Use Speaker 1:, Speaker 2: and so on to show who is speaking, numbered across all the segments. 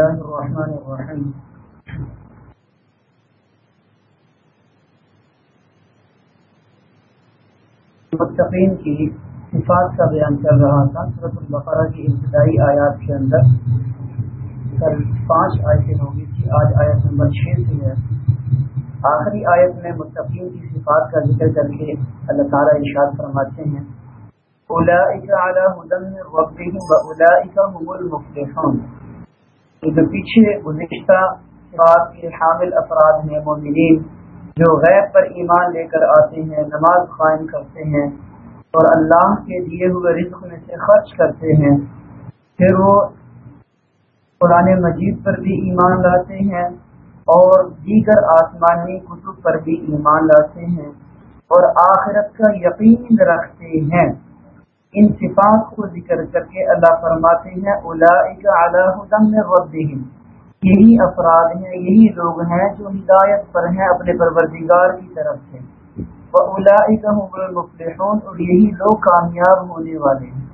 Speaker 1: اللہ الرحمن الرحیم متقین کی صفات کا بیان کر رہا تھا صورت البقرہ کی ابتدائی آیات کے اندر۔ کل پانچ آیتیں ہوگی تھی جی آج آیت نمبر چھ سے ہے۔ آخری آیت میں متقین کی صفات کا ذکر کر کے اللہ تعالیٰ ارشاد فرماتے ہیں۔ جو پیچھے گزشتہ کے حامل افراد ہیں مومنین جو غیب پر ایمان لے کر آتے ہیں، نماز قائم کرتے ہیں اور اللہ کے دیے ہوئے رزق میں سے خرچ کرتے ہیں، پھر وہ قرآن مجید پر بھی ایمان لاتے ہیں اور دیگر آسمانی کتب پر بھی ایمان لاتے ہیں اور آخرت کا یقین رکھتے ہیں۔ ان صفات کو ذکر کر کے اللہ فرماتے ہیں یہی افراد ہیں، یہی لوگ ہیں جو ہدایت پر ہیں اپنے پروردگار کی طرف سے۔ المفلحون، اور یہی لوگ کامیاب ہونے والے ہیں۔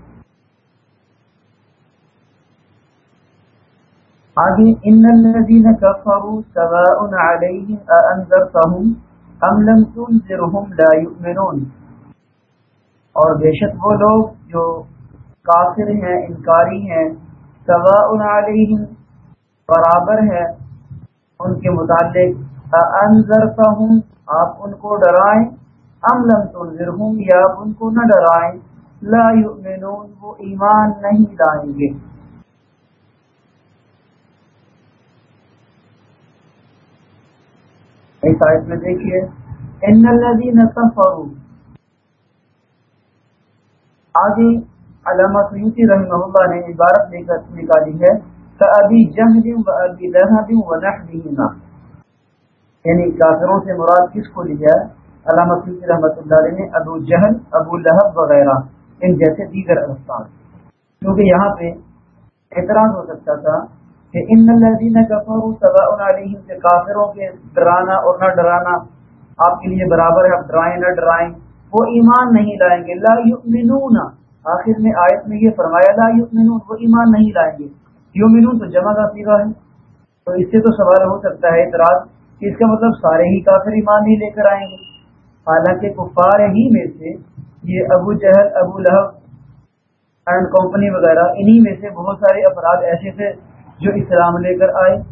Speaker 1: آگے، ان الذين كفروا سواء عليهم أأنذرتهم أم لم تنذرهم لا يؤمنون اور بے شک وہ لوگ جو کافر ہیں، انکاری ہیں سواء علیہم برابر ہے ان کے متعلق انذرتهم آپ ان کو ڈرائیں؟ ام لم تنذرهم یا آپ ان کو نہ ڈرائیں؟ لا یؤمنون، وہ ایمان نہیں لائیں گے۔ اس آیت میں دیکھیے، ان الذين كفروا آگے علامہ سیوتی رحمہ اللہ نے عبارت لے کر نکالی ہے ابھی جہد و ابی لہب و نحوہما یعنی کافروں سے مراد کس کو لیا؟ ہے علامہ سیوتی رحمۃ اللہ علیہ نے ابو جہل، ابو لہب وغیرہ، ان جیسے دیگر الفاظ کیونکہ یہاں پہ اعتراض ہو سکتا تھا کہ ان الذين كفروا سواء عليهم، کہ کافروں کے ڈرانا اور نہ ڈرانا آپ کے لیے برابر ہے، آپ ڈرائیں نہ ڈرائیں۔ وہ ایمان نہیں لائیں گے۔ لا یؤمنون۔ آخر میں آیت میں یہ فرمایا، لا یؤمنون، وہ ایمان نہیں لائیں گے۔ یؤمنون تو جمع کا سیگا ہے۔ تو اس سے تو سوال ہو سکتا ہے اعتراض کہ اس کا مطلب سارے ہی کافر ایمان نہیں لے کر آئیں گے۔ حالانکہ کفار ہی میں سے یہ ابو جہل، ابو لہب اینڈ کمپنی وغیرہ، انہی میں سے بہت سارے افراد ایسے تھے جو اسلام لے کر آئے۔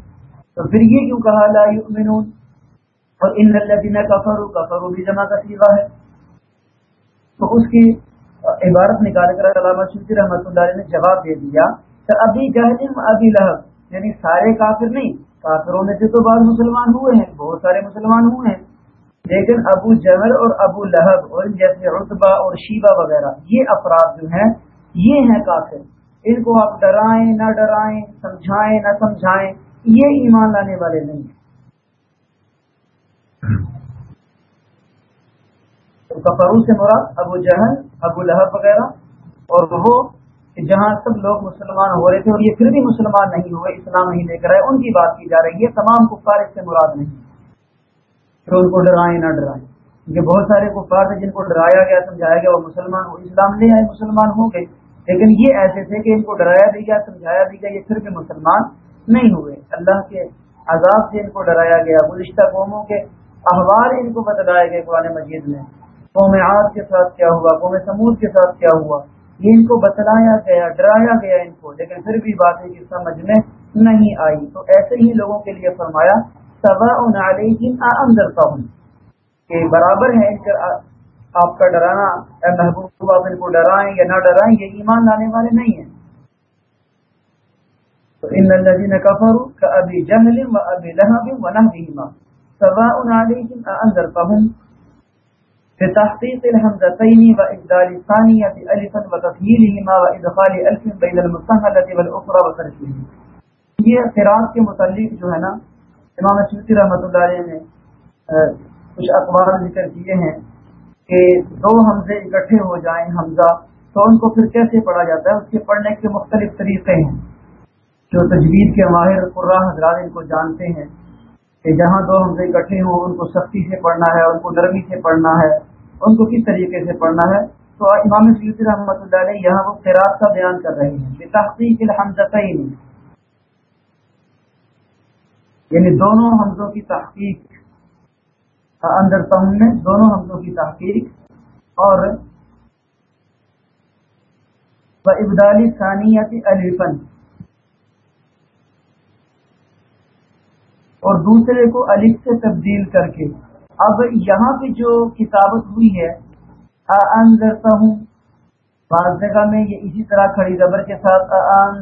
Speaker 1: تو پھر یہ کیوں کہا، لا یؤمنون؟ اور ان الذین کفروا کفروا بھی جمع کا سیغہ ہے۔ تو اس کی عبارت نکال کر علامہ شفیع رحمۃ اللہ علیہ نے جواب دے دیا کہ ابھی جہل ابھی لہب یعنی سارے کافر نہیں، کافروں میں سے تو بعض مسلمان ہوئے ہیں، بہت سارے مسلمان ہوئے ہیں۔ لیکن ابو جہل اور ابو لہب اور جیسے رتبہ اور شیبہ وغیرہ، یہ افراد جو ہیں، یہ ہیں کافر۔ ان کو آپ ڈرائیں، نہ ڈرائیں، سمجھائیں، نہ سمجھائیں، یہ ایمان لانے والے نہیں کفرو سے مراد ابو جہل، ابو لہب وغیرہ، اور وہ جہاں سب لوگ مسلمان ہو رہے تھے اور یہ پھر بھی مسلمان نہیں ہوئے، اسلام نہیں لے کر آئے، ان کی بات کی جا رہی ہے، تمام کفار اس سے مراد نہیں تو ان کو ڈرائیں، نہ ڈرائیں۔ کیونکہ بہت سارے کفار تھے جن کو ڈرایا گیا، سمجھایا گیا، وہ مسلمان ہو، اسلام لے آئے، مسلمان ہو گئے لیکن یہ ایسے تھے کہ ان کو ڈرایا بھی گیا، سمجھایا بھی گیا، یہ پھر بھی مسلمان نہیں ہوئے۔ اللہ کے عذاب سے ان کو ڈرایا گیا، گزشتہ قوموں کے احوال ان کو بتلائے گئے قرآن مجید میں۔ قوم عاد کے ساتھ کیا ہوا، قوم سمود کے ساتھ کیا ہوا؟ یہ ان کو بتلایا گیا، ڈرایا گیا ان کو، لیکن پھر بھی باتیں کی سمجھ میں نہیں آئی۔ تو ایسے ہی لوگوں کے لیے فرمایا سبا ہوں کہ برابر ہے آپ کا ڈرانا محبوب، آپ ان کو ڈرائیں یا نہ ڈرائیں، یہ ایمان لانے والے نہیں ہیں۔ تو ان الذين كفروا كابي جهل وابي لهب ونحوهما سواء عليهم انذرتهم بتحقيق الهمزتين وابدال الثانيه الفا وتسهيلهما وادخال الف بين المستهله والاخرى وتركه یہ قرات کے متعلق جو ہے نا، امام سیوطی رحمۃ اللہ علیہ نے کچھ اخبار ذکر کیے ہیں کہ دو حمزے اکٹھے ہو جائیں، حمزہ، تو ان کو پھر کیسے پڑھا جاتا ہے؟ اس کے پڑھنے کے مختلف طریقے ہیں۔ جو تجوید کے ماہر قرآن حضرات ان کو جانتے ہیں کہ جہاں دو حمزے اکٹھے ہوں، ان کو سختی سے پڑھنا ہے، ان کو نرمی سے پڑھنا ہے، ان کو کس طریقے سے پڑھنا ہے؟ تو امام سید رحمۃ اللہ علیہ یہاں وہ خیرات کا بیان کر رہے ہیں تحقیق الحمد یعنی دونوں حمزوں کی تحقیق اندر تم میں دونوں حمزوں کی تحقیق اور ابدالی ثانیتی الفن اور دوسرے کو الف سے تبدیل کر کے۔ اب یہاں پہ جو کتابت ہوئی ہے کرتا ہوں بعض جگہ میں یہ اسی طرح کھڑی زبر کے ساتھ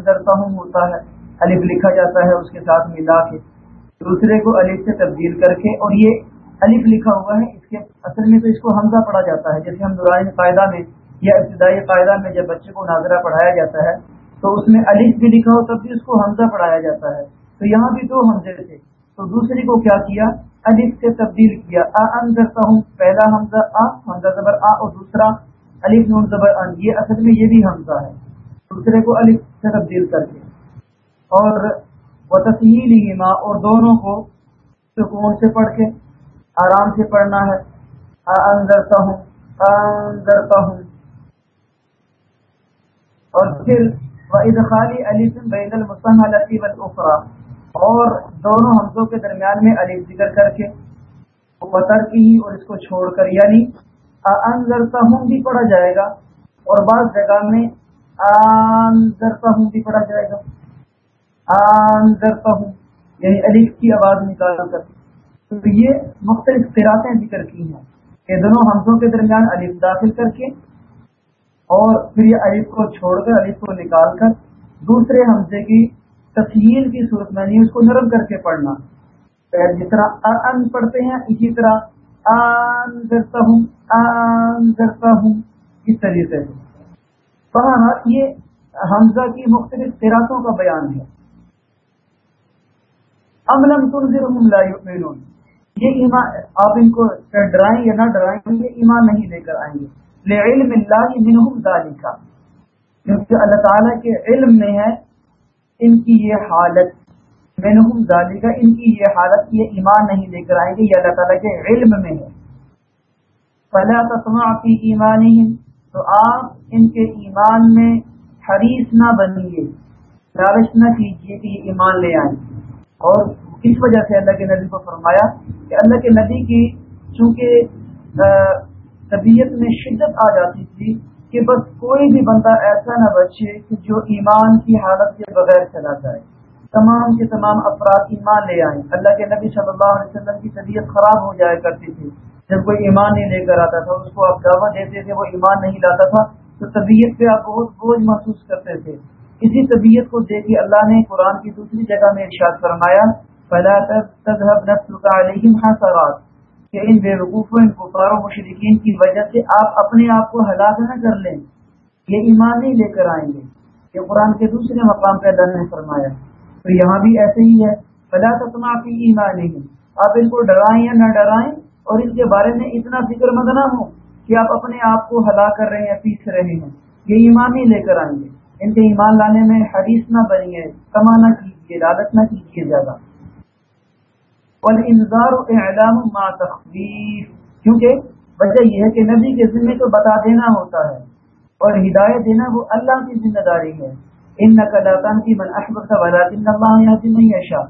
Speaker 1: کرتا ہوں ہوتا ہے۔ الف لکھا جاتا ہے، اس کے ساتھ ملا کے۔ دوسرے کو الف سے تبدیل کر کے، اور یہ الف لکھا ہوا ہے، اس کے اصل میں تو اس کو حمزہ پڑھا جاتا ہے۔ جیسے ہم دوران قاعدہ میں یا ابتدائی قاعدہ میں جب بچے کو ناظرہ پڑھایا جاتا ہے، تو اس میں الف بھی لکھا ہو تب بھی اس کو حمزہ پڑھایا جاتا ہے۔ تو یہاں بھی دو حمزے تھے۔ تو دوسری کو کیا کیا؟ الف سے تبدیل کیا۔ ان ہوں، پہلا حمزہ آ، حمزہ زبر آ اور دوسرا الف نون زبر ان۔ یہ اصل میں یہ بھی حمزہ ہے۔ دوسرے کو الف سے تبدیل کر کے۔ اور وہ تصحیح اور دونوں کو سکون سے پڑھ کے، آرام سے پڑھنا ہے۔ کرتا ہوں کرتا ہوں۔ اور پھر وہ ادخالی علی بین المسم الطیب الفرا اور دونوں حمزوں کے درمیان میں علی ذکر کر کے وطر کی ہی اور اس کو چھوڑ کر یعنی انزرتا ہوں بھی پڑھا جائے گا اور بعض جگہ میں انزرتا ہوں بھی پڑھا جائے گا۔ انزرتا ہوں یعنی علی کی آواز نکال کر۔ تو یہ مختلف قراتیں ذکر کی ہیں کہ دونوں حمزوں کے درمیان علی داخل کر کے اور پھر یہ علی کو چھوڑ کر علی کو نکال کر دوسرے حمزے کی تفہیل کی صورت میں نہیں، اس کو نرم کر کے پڑھنا۔ جس طرح ان پڑھتے ہیں، اسی طرح آن کرتا ہوں، آن کرتا ہوں، اس طریقے سے۔ پڑھانا یہ حمزہ کی مختلف تیراتوں کا بیان ہے۔ املم تنظر لا یؤمنون یہ ایمان، آپ ان کو ڈرائیں یا نہ ڈرائیں، یہ ایمان نہیں لے کر آئیں گے۔ لعلم اللہ منہم ذالکا۔ کیونکہ اللہ تعالیٰ کے علم میں ہے ان کی یہ حالت میں ذالکہ ان کی یہ حالت یہ ایمان نہیں لے کر آئیں گے یہ اللہ تعالیٰ کے علم میں ہے۔ فلا تسمع فی ایمانہم تو آپ ان کے ایمان میں حریص نہ بنیے، لالچ نہ کیجیے کہ یہ ایمان لے آئیں۔ اور اس وجہ سے اللہ کے نبی کو فرمایا کہ اللہ کے نبی کی چونکہ طبیعت میں شدت آ جاتی تھی کہ بس کوئی بھی بندہ ایسا نہ بچے کہ جو ایمان کی حالت کے بغیر چلا جائے۔ تمام کے تمام افراد ایمان لے آئیں۔ اللہ کے نبی صلی اللہ علیہ وسلم کی طبیعت خراب ہو جایا کرتی تھی۔ جب کوئی ایمان نہیں لے کر آتا تھا، اس کو آپ دعوت دیتے تھے، وہ ایمان نہیں لاتا تھا، تو طبیعت پہ آپ بہت بوجھ محسوس کرتے تھے۔ اسی طبیعت کو دیکھ اللہ نے قرآن کی دوسری جگہ میں ارشاد فرمایا پہلا تذهب نفسك عليهم حسرات۔ کہ ان بے وقوف ان کفار و مشرقین کی وجہ سے آپ اپنے آپ کو ہلاک نہ کر لیں۔ یہ ایمان نہیں لے کر آئیں گے۔ یہ قرآن کے دوسرے مقام پہ اللہ نے فرمایا۔ تو یہاں بھی ایسے ہی ہے۔ فلا تسما کی ایمان نہیں آپ ان کو ڈرائیں یا نہ ڈرائیں، اور ان کے بارے میں اتنا فکر مند نہ ہو کہ آپ اپنے آپ کو ہلاک کر رہے ہیں یا پیچھ رہے ہیں۔ یہ ایمان نہیں لے کر آئیں گے۔ ان کے ایمان لانے میں حدیث نہ بنی ہے نہ کیجیے لالت نہ کیجیے زیادہ۔ انضار اعلام ما تخفیف۔ کیونکہ وجہ یہ ہے کہ نبی کے ذمے کو بتا دینا ہوتا ہے اور ہدایت دینا وہ اللہ کی ذمہ داری ہے۔ ان نقلاتان کی من احمد اللہ نہیں ایشا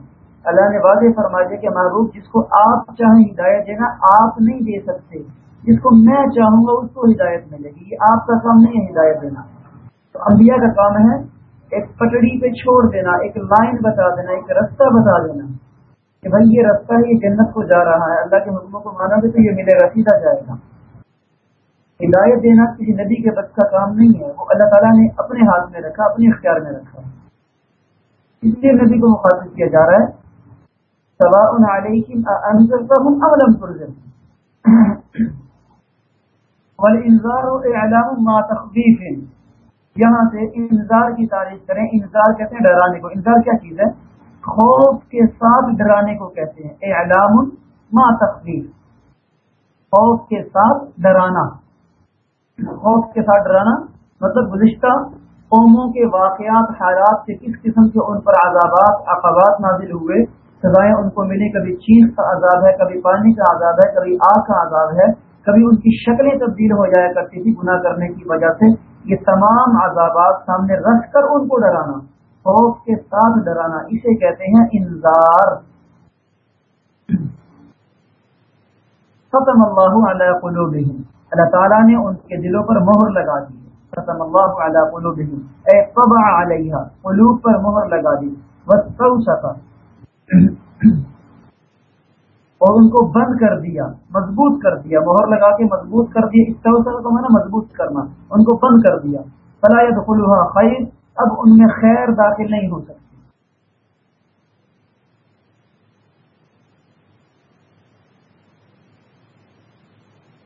Speaker 1: اللہ نے واضح فرما دیا کہ معروف جس کو آپ چاہیں ہدایت دینا آپ نہیں دے سکتے۔ جس کو میں چاہوں گا اس کو ہدایت ملے گی۔ یہ آپ کا کام نہیں ہے ہدایت دینا۔ تو انبیاء کا کام ہے ایک پٹڑی پہ چھوڑ دینا، ایک لائن بتا دینا، ایک رستہ بتا دینا۔ کہ بھائی یہ رستہ یہ جنت کو جا رہا ہے، اللہ کے حکموں کو مانا بھی تو یہ ملے گا، سیدھا جائے گا۔ ہدایت دینا کسی نبی کے بس کا کام نہیں ہے، وہ اللہ تعالیٰ نے اپنے ہاتھ میں رکھا، اپنے اختیار میں رکھا۔ اس لیے نبی کو مخاطب کیا جا رہا ہے سوا ان اولم ما تخفیف یہاں سے انذار کی تعریف کریں، انذار کہتے ہیں، ڈرانے کو۔ انذار کیا چیز ہے؟ خوف کے ساتھ ڈرانے کو کہتے ہیں۔ اعلام ما تقریب خوف کے ساتھ ڈرانا۔ خوف کے ساتھ ڈرانا مطلب گزشتہ قوموں کے واقعات، حالات سے کس قسم کے ان پر عذابات عقبات نازل ہوئے۔ سزائیں ان کو ملی کبھی چیز کا عذاب ہے، کبھی پانی کا عذاب ہے، کبھی آگ کا عذاب ہے۔ کبھی ان کی شکلیں تبدیل ہو جایا کرتی تھی گناہ کرنے کی وجہ سے۔ یہ تمام عذابات سامنے رکھ کر ان کو ڈرانا۔ خوف کے ساتھ ڈرانا، اسے کہتے ہیں انذار۔ ختم اللہ علیہ قلوبہم۔ اللہ تعالیٰ نے ان کے دلوں پر مہر لگا دی۔ ختم اللہ علیہ قلوبہم۔ اے طبع علیہ قلوب پر مہر لگا دی۔ وستوشقا اور ان کو بند کر دیا، مضبوط کر دیا۔ مہر لگا کے مضبوط کر دیا۔ استوسقا کو معنی مضبوط کرنا۔ ان کو بند کر دیا۔ فلا یدخلوها خیر اب ان میں خیر داخل نہیں ہو سکتی۔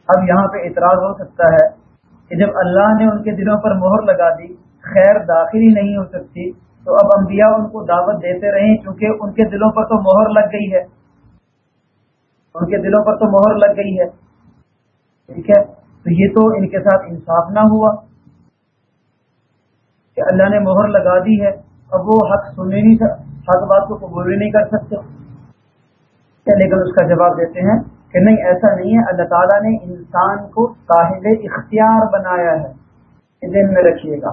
Speaker 1: اب یہاں پہ اعتراض ہو سکتا ہے کہ جب اللہ نے ان کے دلوں پر مہر لگا دی، خیر داخل ہی نہیں ہو سکتی، تو اب انبیاء ان کو دعوت دیتے رہے کیونکہ ان کے دلوں پر تو مہر لگ گئی ہے۔ ان کے دلوں پر تو مہر لگ گئی ہے۔ ٹھیک ہے؟ تو یہ تو ان کے ساتھ انصاف نہ ہوا۔ کہ اللہ نے مہر لگا دی ہے، اب وہ حق سننے نہیں حق بات کو قبول نہیں کر سکتے۔ لیکن اس کا جواب دیتے ہیں کہ نہیں، ایسا نہیں ہے۔ اللہ تعالیٰ نے انسان کو صاحب اختیار بنایا ہے دن میں رکھیے گا۔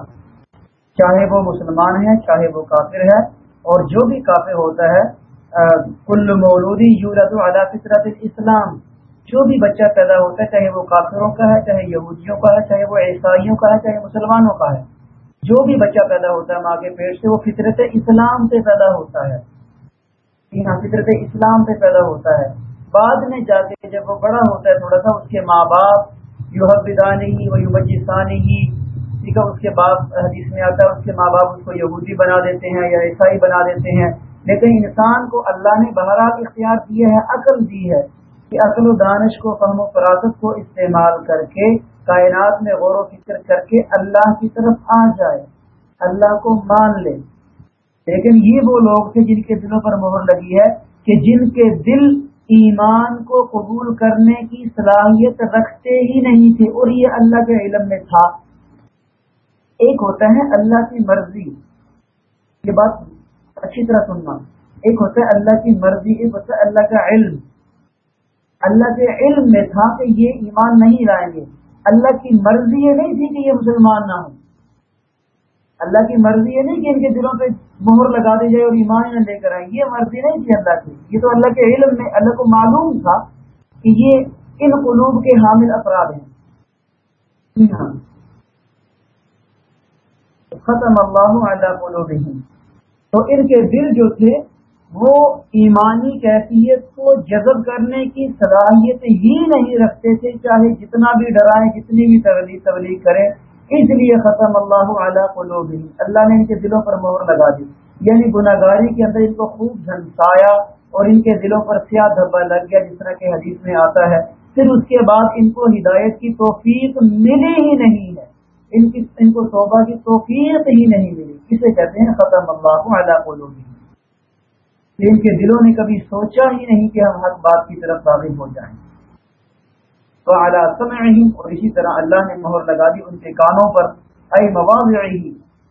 Speaker 1: چاہے وہ مسلمان ہے، چاہے وہ کافر ہے، اور جو بھی کافر ہوتا ہے کل مولودی یورت اعلیٰ فطرت اسلام جو بھی بچہ پیدا ہوتا ہے، چاہے وہ کافروں کا ہے، چاہے یہودیوں کا ہے، چاہے وہ عیسائیوں کا ہے، چاہے مسلمانوں کا ہے۔ جو بھی بچہ پیدا ہوتا ہے ماں کے پیٹ سے، وہ فطرت اسلام سے پیدا ہوتا ہے۔ جی ہاں، فطرت اسلام سے پیدا ہوتا ہے۔ بعد میں جا کے جب وہ بڑا ہوتا ہے، تھوڑا سا اس کے ماں باپ یو حدانی ہی وہ یو ہی ٹھیک ہے، اس کے باپ، حدیث میں آتا ہے، اس کے ماں باپ اس کو یہودی بنا دیتے ہیں یا عیسائی بنا دیتے ہیں۔ لیکن انسان کو اللہ نے بہرحال اختیار دیے ہے، عقل دی ہے کہ عقل و دانش کو، فہم و فراست کو استعمال کر کے کائنات میں غور و فکر کر کے اللہ کی طرف آ جائے، اللہ کو مان لے۔ لیکن یہ وہ لوگ تھے جن کے دلوں پر مہر لگی ہے کہ جن کے دل ایمان کو قبول کرنے کی صلاحیت رکھتے ہی نہیں تھے، اور یہ اللہ کے علم میں تھا۔ ایک ہوتا ہے اللہ کی مرضی۔ یہ بات اچھی طرح سننا۔ ایک ہوتا ہے اللہ کی مرضی، ایک ہوتا ہے اللہ کا علم۔ اللہ کے علم میں تھا کہ یہ ایمان نہیں لائیں گے۔ اللہ کی مرضی یہ نہیں تھی کہ یہ مسلمان نہ ہوں۔ اللہ کی مرضی یہ نہیں کہ ان کے دلوں پہ مہر لگا دی جائے اور ایمان نہ لے کر آئے یہ مرضی نہیں تھی اللہ کی۔ یہ تو اللہ کے علم میں، اللہ کو معلوم تھا کہ یہ ان قلوب کے حامل افراد ہیں۔ ہاں۔ ختم اللہ اللہ قلوبہم۔ تو ان کے دل جو تھے وہ ایمانی کیفیت کو جذب کرنے کی صلاحیت ہی نہیں رکھتے تھے، چاہے جتنا بھی ڈرائیں، جتنی بھی تبلیغ تبلیغ کریں، اس لیے ختم اللہ علیہ قلوب اللہ نے ان کے دلوں پر مہر لگا دی۔ یعنی گناہ گاری کے اندر ان کو خوب جھنسایا اور ان کے دلوں پر سیاہ دھبا لگ گیا، جس طرح کے حدیث میں آتا ہے۔ پھر اس کے بعد ان کو ہدایت کی توفیق ملی ہی نہیں ہے۔ ان کی، ان کو توبہ کی توفیق ہی نہیں ملی۔ کسے کہتے ہیں ختم اللہ علیہ قلوب ان کے دلوں نے کبھی سوچا ہی نہیں کہ ہم حق بات کی طرف واقف ہو جائیں۔ تو اعلیٰ سمعہم، اور اسی طرح اللہ نے مہر لگا دی ان کے کانوں پر اے مواضعہی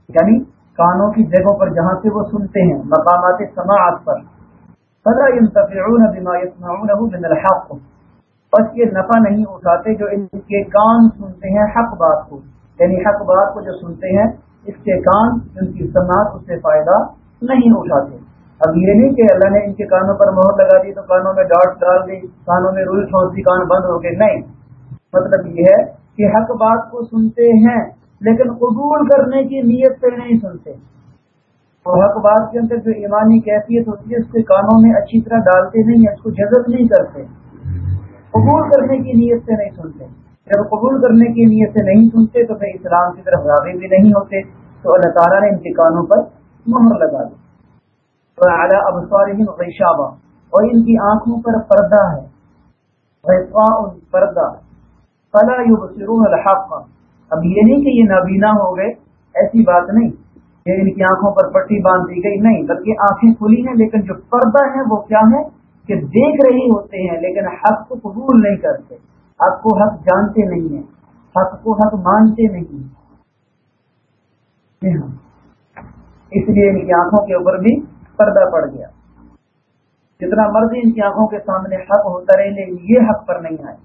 Speaker 1: یعنی کانوں کی جگہوں پر جہاں سے وہ سنتے ہیں، مقامات سماعت پر۔ فلا ينتفعون بما يسمعونه من الحق۔ بس یہ نفع نہیں اٹھاتے جو ان کے کان سنتے ہیں حق بات کو۔ یعنی حق بات کو جو سنتے ہیں، اس کے کان، ان کی سماعت، اس سے فائدہ نہیں اٹھاتے۔ اب یہ نہیں کہ اللہ نے ان کے کانوں پر مہر لگا دی تو کانوں میں ڈاٹ ڈال دی، کانوں میں رول ٹھونس دی کان بند ہو گئے۔ نہیں۔ مطلب یہ ہے کہ حق بات کو سنتے ہیں، لیکن قبول کرنے کی نیت سے نہیں سنتے۔ اور حق بات کے اندر جو ایمانی کیفیت ہوتی ہے، اس کے کانوں میں اچھی طرح ڈالتے نہیں ہیں، اس کو جذب نہیں کرتے۔ قبول کرنے کی نیت سے نہیں سنتے۔ جب قبول کرنے کی نیت سے نہیں سنتے تو پھر اسلام کی طرف راغب بھی نہیں ہوتے۔ تو اللہ تعالیٰ نے ان کے کانوں پر مہر لگا دی۔ غیشابہ اور ان کی آنکھوں پر پردہ ہے پردہ. فلا یبصرون الحق. اب یہ نہیں کہ یہ نابینا ہو گئے، ایسی بات نہیں کہ ان کی آنکھوں پر پٹی باندھ دی گئی نہیں، بلکہ آنکھیں کھلی ہیں، لیکن جو پردہ ہے وہ کیا ہے؟ کہ دیکھ رہی ہوتے ہیں، لیکن حق کو قبول نہیں کرتے. حق کو حق جانتے نہیں ہیں، حق کو حق مانتے نہیں. جی ہاں. اس لیے ان کی آنکھوں کے اوپر بھی پردہ پڑ گیا۔ جتنا مرضی ان کی آنکھوں کے سامنے حق ہوتا رہے لیکن یہ حق پر نہیں آئے۔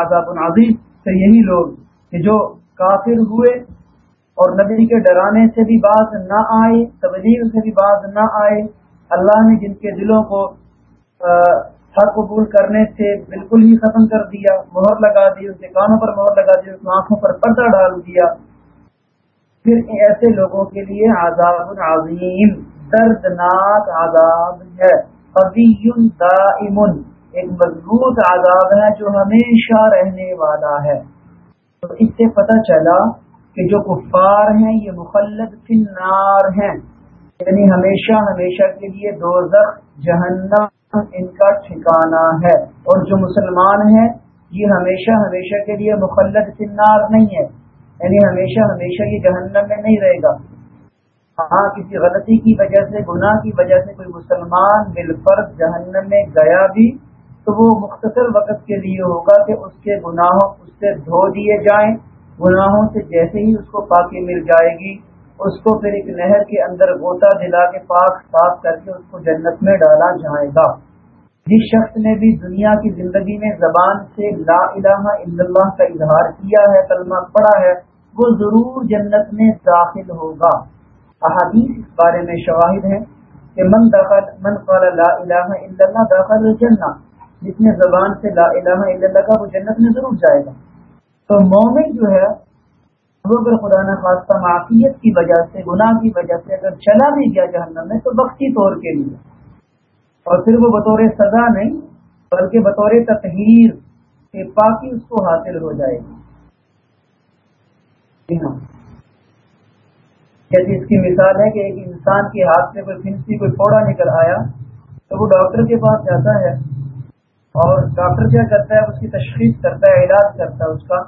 Speaker 1: عذاب عظیم۔ تو یہی لوگ کہ جو کافر ہوئے اور نبی کے ڈرانے سے بھی بات نہ آئے، تبلیغ سے بھی بات نہ آئے، اللہ نے جن کے دلوں کو حق قبول کرنے سے بالکل ہی ختم کر دیا، مہر لگا دی، ان کے کانوں پر مہر لگا دی اس آنکھوں پر پردہ ڈال دیا۔ پھر ایسے لوگوں کے لیے عذاب عظیم، دردناک عذاب ہے۔ دائم، ایک مضبوط عذاب ہے جو ہمیشہ رہنے والا ہے۔ تو اس سے پتہ چلا کہ جو کفار ہیں، یہ مخلد فی النار ہیں۔ یعنی ہمیشہ ہمیشہ کے لیے دو جہنم ان کا ٹھکانہ ہے۔ اور جو مسلمان ہیں، یہ ہمیشہ ہمیشہ کے لیے مخلد فی النار نہیں ہے۔ یعنی ہمیشہ ہمیشہ یہ جہنم میں نہیں رہے گا۔ ہاں کسی غلطی کی وجہ سے، گناہ کی وجہ سے کوئی مسلمان مل پر جہنم میں گیا بھی تو وہ مختصر وقت کے لیے ہوگا کہ اس کے گناہوں اس سے دھو دیے جائیں۔ گناہوں سے جیسے ہی اس کو پاکی مل جائے گی، اس کو پھر ایک نہر کے اندر غوطہ دلا کے پاک صاف کر کے اس کو جنت میں ڈالا جائے گا۔ جس شخص نے بھی دنیا کی زندگی میں زبان سے لا الہ الا اللہ کا اظہار کیا ہے، کلمہ پڑھا ہے، وہ ضرور جنت میں داخل ہوگا۔ احادیث اس بارے میں شواہد ہیں کہ من دخل من قال لا الہ الا اللہ داخل الجنہ۔ جس نے زبان سے لا الہ الا اللہ کا وہ جنت میں ضرور جائے گا۔ تو مومن جو ہے، وہ اگر خدا نخواستہ معافیت کی وجہ سے، گناہ کی وجہ سے اگر چلا بھی گیا جہنم میں، تو وقتی طور کے لیے۔ اور پھر وہ بطور سزا نہیں، بلکہ بطور تطہیر کے پاکی اس کو حاصل ہو جائے گی۔ جی ہاں۔ جیسے اس کی مثال ہے کہ ایک انسان کے ہاتھ سے کوئی پھنسی، کوئی پھوڑا نکل آیا، تو وہ ڈاکٹر کے پاس جاتا ہے۔ اور ڈاکٹر کیا کرتا ہے؟ اس کی تشخیص کرتا ہے، علاج کرتا ہے اس کا۔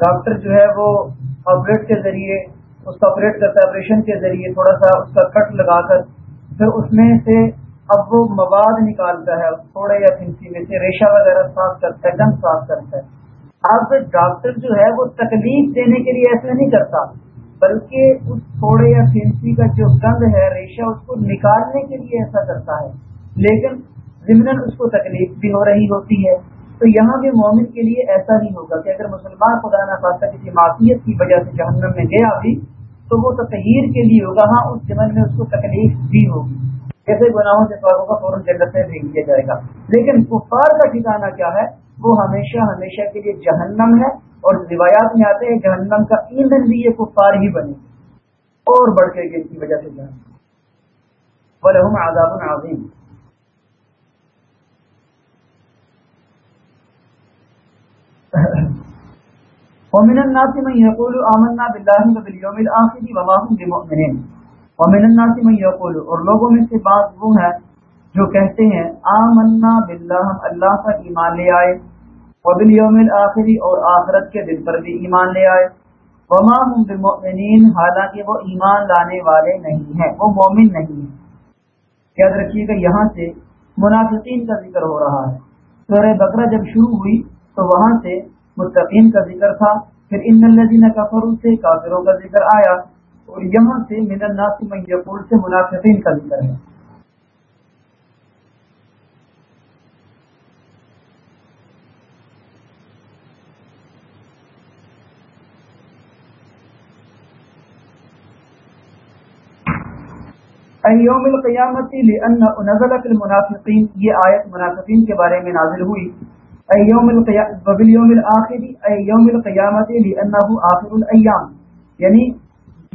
Speaker 1: ڈاکٹر جو ہے وہ آپریٹ کے ذریعے، اس کا آپریٹ کرتا ہے، آپریشن کے ذریعے تھوڑا سا اس کا کٹ لگا کر، پھر اس میں سے اب وہ مواد نکالتا ہے تھوڑے یا پھنسی میں سے ریشا وغیرہ صاف کرتا ہے، گند صاف کرتا ہے۔ اب ڈاکٹر جو ہے، وہ تکلیف دینے کے لیے ایسا نہیں کرتا، بلکہ اس تھوڑے یا پھنسی کا جو گند ہے ریشا اس کو نکالنے کے لیے ایسا کرتا ہے۔ لیکن ضمن اس کو تکلیف بھی ہو رہی ہوتی ہے۔ تو یہاں بھی مومن کے لیے ایسا نہیں ہوگا کہ اگر مسلمان خدا نخواستہ کسی معافیت کی وجہ سے جہنم میں گیا بھی، تو وہ تطہیر کے لیے ہوگا۔ ہاں اس زمن میں اس کو تکلیف بھی ہوگی۔ جیسے گناہوں سے ہوگا فوراً جنت میں بھیج دیا جائے گا۔ لیکن کفار کا ٹھکانا کیا ہے؟ وہ ہمیشہ ہمیشہ کے لیے جہنم ہے اور روایات میں آتے ہیں جہنم کا ایندھن بھی یہ کفار ہی بنے۔ اور بڑھ کے ان کی وجہ سے جہنم۔ بولے آزاد عظیم ومن الناس من يقول آمنا بالله وباليوم الآخر وما هم بمؤمنين۔ ومن الناس من يقول اور لوگوں میں سے بعض وہ ہیں جو کہتے ہیں، آمنا باللہ، ہم اللہ پر ایمان لے آئے، وبالیوم الآخر اور آخرت کے دن پر بھی ایمان لے آئے۔ وما هم بمؤمنین، حالانکہ وہ ایمان لانے والے نہیں ہیں، وہ مومن نہیں ہیں۔ یاد رکھیے گا، یہاں سے منافقین کا ذکر ہو رہا ہے۔ سورہ بکرا جب شروع ہوئی، تو وہاں سے مستقیم کا ذکر تھا۔ پھر ان الذین کفروا، سے کافروں کا ذکر آیا۔ اور یہاں سے من الناس من یقول سے منافقین کا ذکر ہے۔ ایوم القیامت لأن نزلت المنافقین، یہ آیت منافقین کے بارے میں نازل ہوئی۔ ایوم القیام وبالیوم الاخر ایوم القیامت لانه اخر الايام یعنی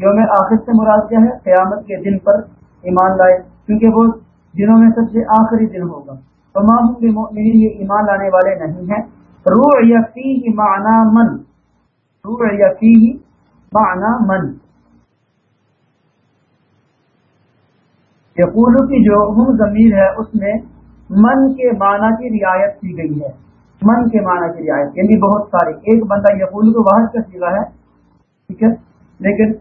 Speaker 1: یوم آخر سے مراد کیا ہے؟ قیامت کے دن پر ایمان لائے، کیونکہ وہ دنوں میں سب سے آخری دن ہوگا۔ تمام یہ ایمان لانے والے نہیں ہیں۔ روح یفیہ معنی من؟ روح یفیہ معنی من۔ یقولو کی جو ہم ضمیر ہے، اس میں من کے معنی کی رعایت کی گئی ہے۔ من کے معنی کی رعایت یعنی بہت سارے ایک بندہ یقول تو واحد کا سیگا ہے، ٹھیک ہے، لیکن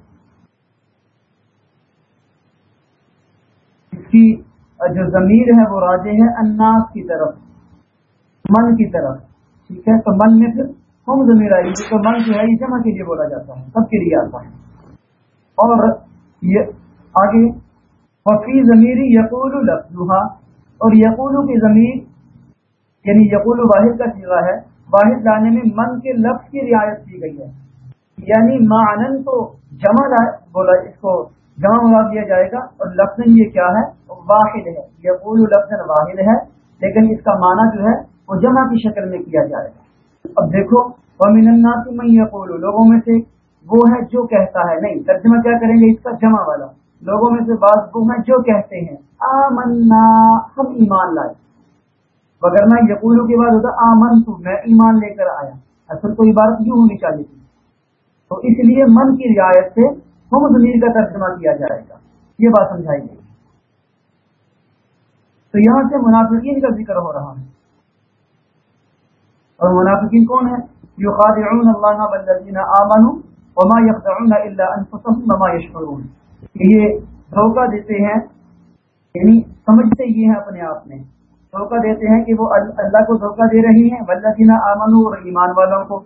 Speaker 1: اس کی جو ضمیر ہے، وہ راجے ہے اناس کی طرف، من کی طرف، ٹھیک ہے؟ تو من میں پھر ہم ضمیر آئی، تو من جو ہے یہ جمع کے لیے بولا جاتا ہے، سب کے لیے آتا ہے۔ اور یہ آگے، وفی ضمیری یقول لفظہ اور یقول کی ضمیر یعنی یقول واحد کا سیوا ہے، واحد لانے میں من کے لفظ کی رعایت کی گئی ہے۔ یعنی معنن تو جمع بولا اس کو جمع مرا دیا جائے گا اور لفظ یہ کیا ہے؟ واحد ہے۔ یقول لفظ واحد ہے، لیکن اس کا معنی جو ہے وہ جمع کی شکل میں کیا جائے گا۔ اب دیکھو میں لوگوں میں سے وہ ہے جو کہتا ہے۔ نہیں، ترجمہ کیا کریں گے؟ اس کا جمع والا۔ لوگوں میں سے بعض وہ ہیں جو کہتے ہیں، آمنا، ہم ایمان لائے۔ وغیرہ یقولوں کے بعد ہوتا آمن تو میں ایمان لے کر آیا۔ اصل تو عبارت یوں ہونی چاہیے۔ تھی تو اس لیے من کی رعایت سے ہم زمین کا ترجمہ کیا جائے گا۔ یہ بات سمجھائی گئی۔ تو یہاں سے منافقین کا ذکر ہو رہا ہے۔ اور منافقین کون ہے یخادعون اللہ والذین آمنوا وما يخدعون الا انفسهم وما يشعرون یہ دھوکہ دیتے ہیں یعنی سمجھتے یہ ہیں اپنے آپ میں۔ دھوکہ دیتے ہیں کہ وہ اللہ کو دھوکہ دے رہی ہیں، والذین آمنوا اور ایمان والوں کو۔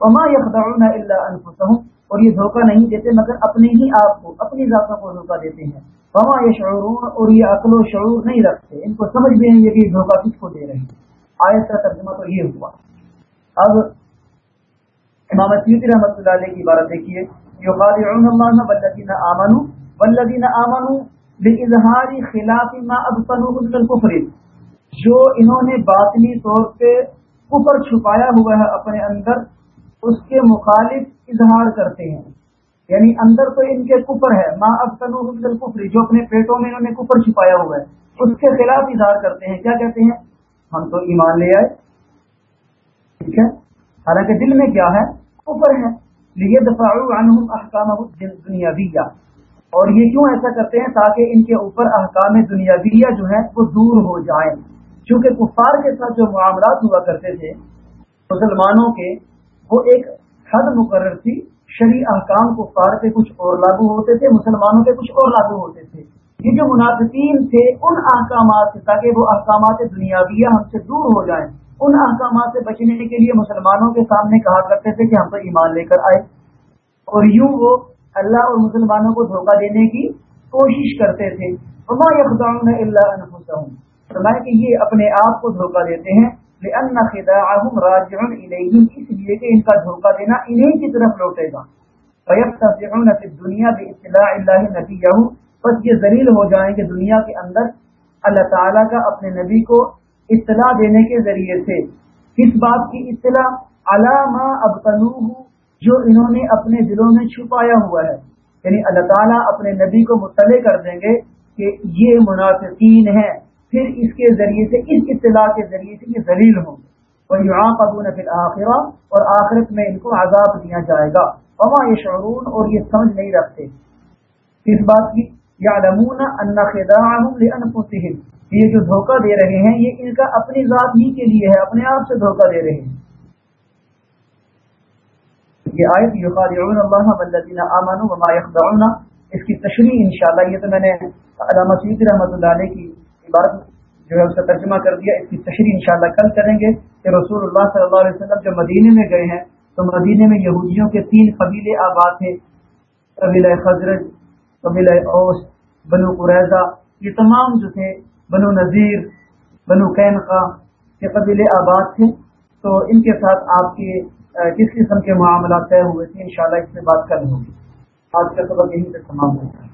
Speaker 1: وما يخدعون الا انفسهم۔ اور یہ دھوکہ نہیں دیتے، مگر اپنے ہی آپ کو، اپنی ذاتوں کو دھوکہ دیتے ہیں۔ وما يشعرون اور یہ عقل و شعور نہیں رکھتے۔ ان کو سمجھ بھی نہیں ہے کہ دھوکہ کس کو دے رہے ہیں۔ آیت کا ترجمہ تو یہ ہوا۔ اب امام سیدی رحمۃ اللہ علیہ کی عبارت دیکھیے۔ یخادعون اللہ والذین آمنوا والذین آمنوا باظہار خلاف ما ابطلوا من الكفر۔ جو انہوں نے باطنی طور پہ کفر چھپایا ہوا ہے اپنے اندر اس کے مخالف اظہار کرتے ہیں۔ یعنی اندر تو ان کے کفر ہے۔ ماں اب کفری جو اپنے پیٹوں میں انہوں نے کفر چھپایا ہوا ہے۔ اس کے خلاف اظہار کرتے ہیں۔ کیا کہتے ہیں؟ ہم تو ایمان لے آئے۔ ٹھیک ہے۔ حالانکہ دل میں کیا ہے؟ کفر ہے۔ لیے دفاع احکام دنیا اور یہ کیوں ایسا کرتے ہیں؟ تاکہ ان کے اوپر احکام دنیا جو ہے وہ دور ہو جائیں۔ چونکہ کفار کے ساتھ جو معاملات ہوا کرتے تھے، مسلمانوں کے وہ ایک حد مقرر تھی۔ شریع احکام کو فار کے کچھ اور لاگو ہوتے تھے، مسلمانوں کے کچھ اور لاگو ہوتے تھے۔ یہ جو منافقین تھے، ان احکامات سے، تاکہ وہ احکامات دنیاویہ ہم سے دور ہو جائیں، ان احکامات سے بچنے کے لیے مسلمانوں کے سامنے کہا کرتے تھے کہ ہم تو ایمان لے کر آئے۔ اور یوں وہ اللہ اور مسلمانوں کو دھوکہ دینے کی کوشش کرتے تھے۔ اللہ فرمایا کہ یہ اپنے آپ کو دھوکہ دیتے ہیں۔ لأن خداعهم راجع إليهم اس لیے کہ ان کا دھوکہ دینا انہیں کی طرف لوٹے گا۔ فيفتزعون في الدنيا باطلاع الله نبيه۔ بس یہ ذلیل ہو جائیں کہ دنیا کے اندر اللہ تعالیٰ کا اپنے نبی کو اطلاع دینے کے ذریعے سے۔ کس بات کی اطلاع علامہ ابتلوہ جو انہوں نے اپنے دلوں میں چھپایا ہوا ہے۔ یعنی اللہ تعالیٰ اپنے نبی کو مطلع کر دیں گے کہ یہ منافقین ہیں۔ پھر اس کے ذریعے سے، اس اطلاع کے ذریعے سے یہ ذلیل ہوں گے۔ اور یہاں قبول پھر آخرہ اور آخرت میں ان کو عذاب دیا جائے گا۔ وما یہ شعرون اور یہ سمجھ نہیں رکھتے۔ اس بات کی یا لمون ان خداحم یہ جو دھوکہ دے رہے ہیں، یہ ان کا اپنی ذات ہی کے لیے ہے، اپنے آپ سے دھوکہ دے رہے ہیں۔ یہ آیت یخادعون اللہ والذین آمنوا وما یخدعون اس کی تشریح انشاءاللہ، یہ تو میں نے علامہ سید رحمۃ اللہ علیہ کی عبارت جو ہے اس کا ترجمہ کر دیا، اس کی تشریح انشاءاللہ کل کریں گے کہ رسول اللہ صلی اللہ علیہ وسلم جب مدینے میں گئے ہیں تو مدینے میں یہودیوں کے تین قبیلے آباد تھے، قبیلہ خزرج قبیلہ اوس، بنو قریضہ یہ تمام جو تھے، بنو نذیر، بنو قینقا یہ قبیلے آباد تھے۔ تو ان کے ساتھ آپ کے کس قسم کے معاملات طے ہوئے تھے؟ انشاءاللہ اس میں بات کرنی ہوگی۔ آج کا سبق یہیں سے تمام ہوتا ہے